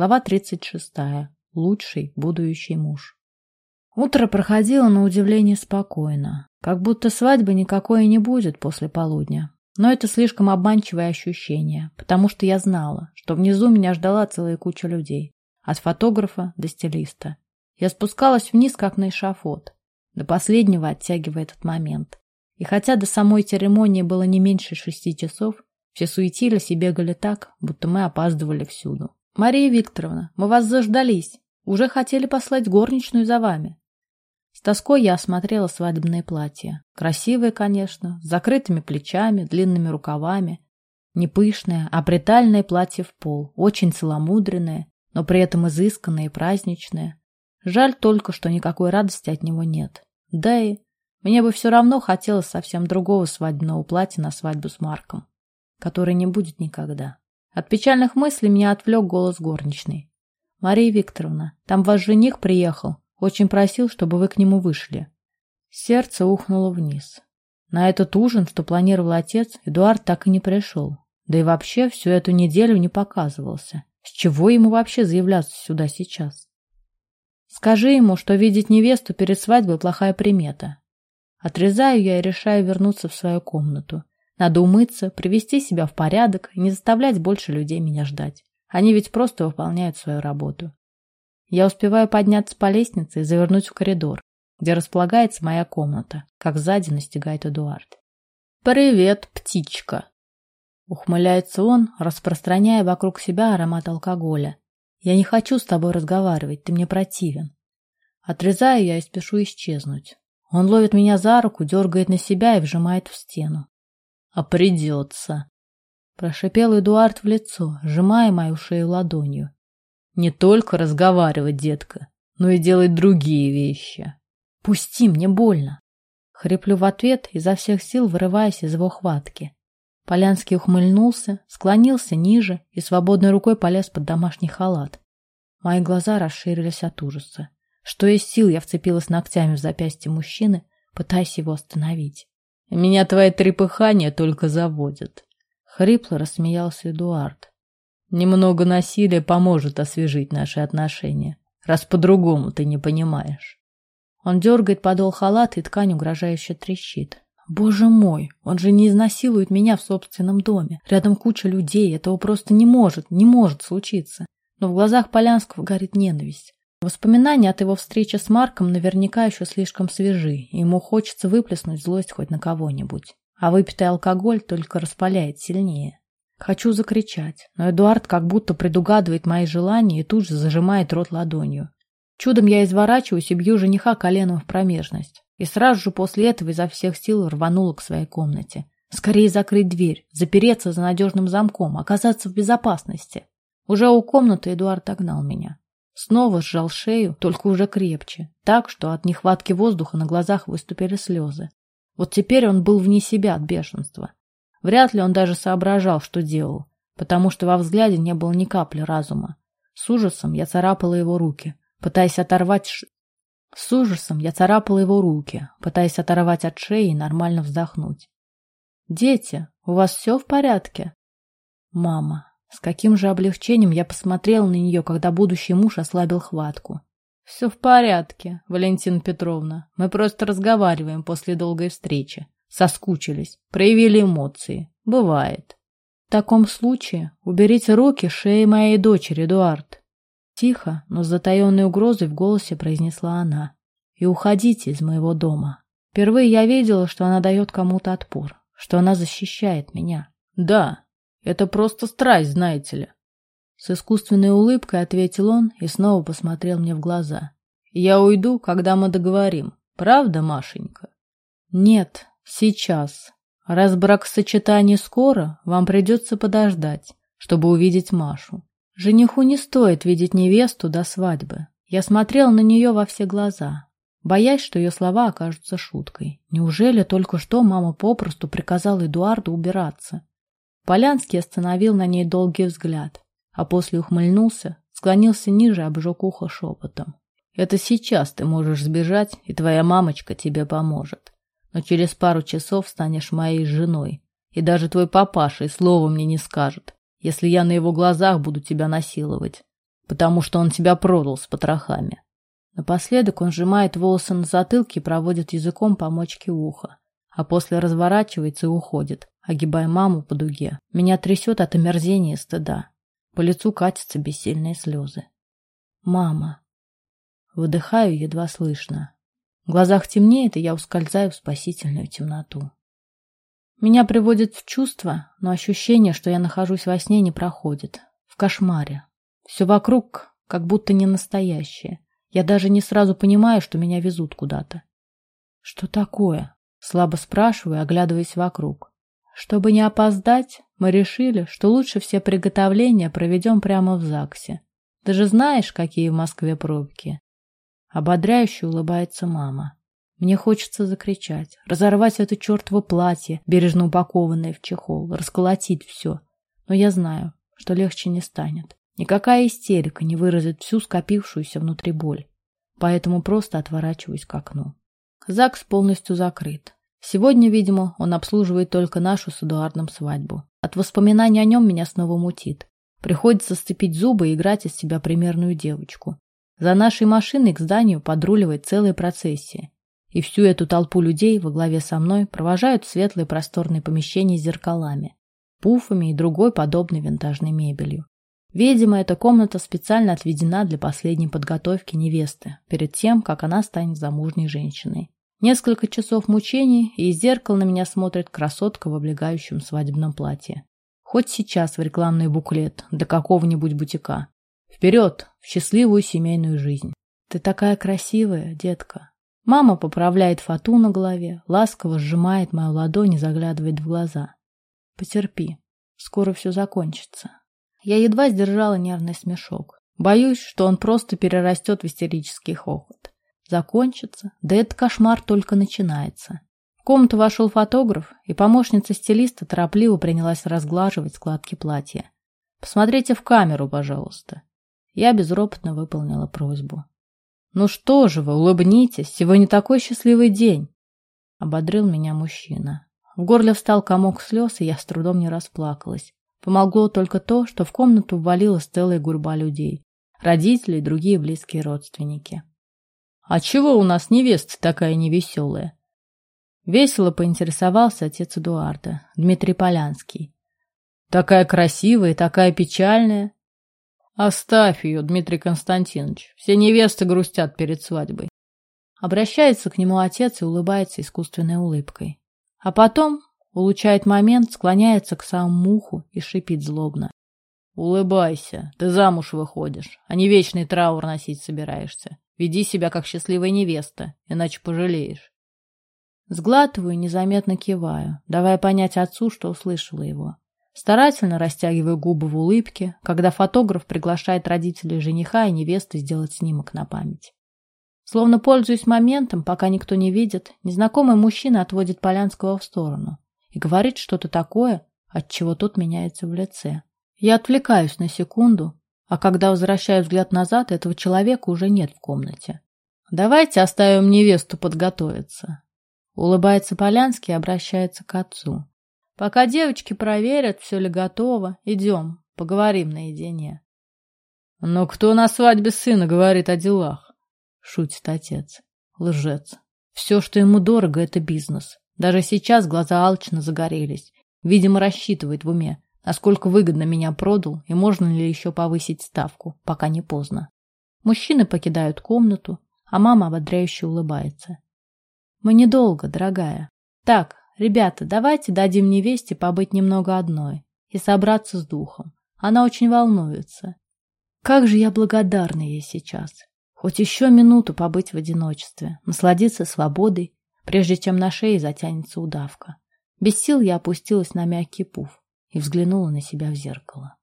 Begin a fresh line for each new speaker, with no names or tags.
Глава 36. Лучший будущий муж. Утро проходило на удивление спокойно, как будто свадьбы никакой и не будет после полудня. Но это слишком обманчивое ощущение, потому что я знала, что внизу меня ждала целая куча людей, от фотографа до стилиста. Я спускалась вниз, как на эшафот, до последнего оттягивая этот момент. И хотя до самой церемонии было не меньше шести часов, все суетились и бегали так, будто мы опаздывали всюду. «Мария Викторовна, мы вас заждались. Уже хотели послать горничную за вами». С тоской я осмотрела свадебное платье. Красивое, конечно, с закрытыми плечами, длинными рукавами. Не пышное, а бритальное платье в пол, очень целомудренное, но при этом изысканное и праздничное. Жаль только, что никакой радости от него нет. Да и мне бы все равно хотелось совсем другого свадебного платья на свадьбу с Марком, который не будет никогда. От печальных мыслей меня отвлек голос горничной. «Мария Викторовна, там ваш жених приехал. Очень просил, чтобы вы к нему вышли». Сердце ухнуло вниз. На этот ужин, что планировал отец, Эдуард так и не пришел. Да и вообще всю эту неделю не показывался. С чего ему вообще заявляться сюда сейчас? Скажи ему, что видеть невесту перед свадьбой плохая примета. Отрезаю я и решаю вернуться в свою комнату. Надо умыться, привести себя в порядок и не заставлять больше людей меня ждать. Они ведь просто выполняют свою работу. Я успеваю подняться по лестнице и завернуть в коридор, где располагается моя комната, как сзади настигает Эдуард. «Привет, птичка!» Ухмыляется он, распространяя вокруг себя аромат алкоголя. «Я не хочу с тобой разговаривать, ты мне противен». Отрезаю я и спешу исчезнуть. Он ловит меня за руку, дергает на себя и вжимает в стену. А придется. Прошипел Эдуард в лицо, сжимая мою шею ладонью. Не только разговаривать, детка, но и делать другие вещи. Пусти, мне больно. Хриплю в ответ, изо всех сил вырываясь из его хватки. Полянский ухмыльнулся, склонился ниже и свободной рукой полез под домашний халат. Мои глаза расширились от ужаса. Что из сил я вцепилась ногтями в запястье мужчины, пытаясь его остановить. Меня твои трепыхания только заводят. Хрипло рассмеялся Эдуард. Немного насилия поможет освежить наши отношения, раз по-другому ты не понимаешь. Он дергает подол халата, и ткань угрожающе трещит. Боже мой, он же не изнасилует меня в собственном доме. Рядом куча людей, этого просто не может, не может случиться. Но в глазах Полянского горит ненависть. Воспоминания от его встречи с Марком наверняка еще слишком свежи, и ему хочется выплеснуть злость хоть на кого-нибудь. А выпитый алкоголь только распаляет сильнее. Хочу закричать, но Эдуард как будто предугадывает мои желания и тут же зажимает рот ладонью. Чудом я изворачиваюсь и бью жениха коленом в промежность. И сразу же после этого изо всех сил рванула к своей комнате. Скорее закрыть дверь, запереться за надежным замком, оказаться в безопасности. Уже у комнаты Эдуард догнал меня. Снова сжал шею, только уже крепче, так, что от нехватки воздуха на глазах выступили слезы. Вот теперь он был вне себя от бешенства. Вряд ли он даже соображал, что делал, потому что во взгляде не было ни капли разума. С ужасом я царапала его руки, пытаясь оторвать... Ш... С ужасом я царапала его руки, пытаясь оторвать от шеи и нормально вздохнуть. «Дети, у вас все в порядке?» «Мама, с каким же облегчением я посмотрела на нее, когда будущий муж ослабил хватку. «Все в порядке, Валентина Петровна. Мы просто разговариваем после долгой встречи. Соскучились, проявили эмоции. Бывает. В таком случае уберите руки шеи моей дочери, Эдуард». Тихо, но с затаенной угрозой в голосе произнесла она. «И уходите из моего дома. Впервые я видела, что она дает кому-то отпор, что она защищает меня». «Да, это просто страсть, знаете ли. С искусственной улыбкой ответил он и снова посмотрел мне в глаза. Я уйду, когда мы договорим. Правда, Машенька? Нет, сейчас. Раз бракосочетание скоро, вам придется подождать, чтобы увидеть Машу. Жениху не стоит видеть невесту до свадьбы. Я смотрел на нее во все глаза, боясь, что ее слова окажутся шуткой. Неужели только что мама попросту приказала Эдуарду убираться? Полянский остановил на ней долгий взгляд, а после ухмыльнулся, склонился ниже, обжег ухо шепотом. «Это сейчас ты можешь сбежать, и твоя мамочка тебе поможет. Но через пару часов станешь моей женой, и даже твой папаша и слова мне не скажет, если я на его глазах буду тебя насиловать.
потому что он тебя продал с потрохами.
Напоследок он сжимает волосы на затылке и проводит языком по мочке уха, а после разворачивается и уходит, огибая маму по дуге. Меня трясет от омерзения и стыда. По лицу катятся бессильные слезы. «Мама!» Выдыхаю едва слышно. В глазах темнеет, и я ускользаю в спасительную темноту. Меня приводит в чувство, но ощущение, что я нахожусь во сне, не проходит. В кошмаре. Все вокруг как будто не настоящее. Я даже не сразу понимаю, что меня везут куда-то. Что такое? Слабо спрашиваю, оглядываясь вокруг. Чтобы не опоздать, мы решили, что лучше все приготовления проведем прямо в ЗАГСе. Ты же знаешь, какие в Москве пробки. Ободряюще улыбается мама. Мне хочется закричать, разорвать это чертово платье, бережно упакованное в чехол, расколотить все. Но я знаю, что легче не станет. Никакая истерика не выразит всю скопившуюся внутри боль. Поэтому просто отворачиваюсь к окну. ЗАГС полностью закрыт. Сегодня, видимо, он обслуживает только нашу с Эдуардом свадьбу. От воспоминаний о нем меня снова мутит. Приходится сцепить зубы и играть из себя примерную девочку. За нашей машиной к зданию подруливает целая процессия. И всю эту толпу людей во главе со мной провожают в светлые просторные помещения с зеркалами, пуфами и другой подобной винтажной мебелью. Видимо, эта комната специально отведена для последней подготовки невесты, перед тем, как она станет замужней женщиной. Несколько часов мучений, и из зеркала на меня смотрит красотка в облегающем свадебном платье. Хоть сейчас в рекламный буклет для какого-нибудь бутика. Вперед, в счастливую семейную жизнь. Ты такая красивая, детка. Мама поправляет фату на голове, ласково сжимает мою ладонь и заглядывает в глаза. Потерпи, скоро все закончится. Я едва сдержала нервный смешок. Боюсь, что он просто перерастет в истерический хохот. Закончится, да этот кошмар только начинается. В комнату вошел фотограф, и помощница стилиста торопливо принялась разглаживать складки платья. «Посмотрите в камеру, пожалуйста». Я безропотно выполнила просьбу. «Ну что же вы, улыбнитесь, сегодня такой счастливый день!» Ободрил меня мужчина. В горле встал комок слез, и я с трудом не расплакалась. Помогло только то, что в комнату ввалилась целая гурьба людей. Родители и другие близкие родственники. «А чего у нас невеста такая невеселая?» Весело поинтересовался отец Эдуарда, Дмитрий Полянский. «Такая красивая такая печальная». «Оставь ее, Дмитрий Константинович. Все невесты грустят перед свадьбой». Обращается к нему отец и улыбается искусственной улыбкой. А потом Улучшает момент, склоняется к самому уху и шипит злобно. «Улыбайся, ты замуж выходишь, а не вечный траур носить собираешься. Веди себя как счастливая невеста, иначе пожалеешь». Сглатываю, незаметно киваю, давая понять отцу, что услышала его. Старательно растягиваю губы в улыбке, когда фотограф приглашает родителей жениха и невесты сделать снимок на память. Словно пользуясь моментом, пока никто не видит, незнакомый мужчина отводит Полянского в сторону и говорит что-то такое, от чего тот меняется в лице. Я отвлекаюсь на секунду, а когда возвращаю взгляд назад, этого человека уже нет в комнате. Давайте оставим невесту подготовиться. Улыбается Полянский и обращается к отцу. Пока девочки проверят, все ли готово, идем, поговорим наедине. Но кто на свадьбе сына говорит о делах? Шутит отец. Лжец. Все, что ему дорого, это бизнес. Даже сейчас глаза алчно загорелись. Видимо, рассчитывает в уме, насколько выгодно меня продал и можно ли еще повысить ставку, пока не поздно. Мужчины покидают комнату, а мама ободряюще улыбается. Мы недолго, дорогая. Так, ребята, давайте дадим невесте побыть немного одной и собраться с духом. Она очень волнуется. Как же я благодарна ей сейчас. Хоть еще минуту побыть в одиночестве, насладиться свободой прежде чем на шее затянется удавка. Без сил я опустилась на мягкий пуф и взглянула на себя в зеркало.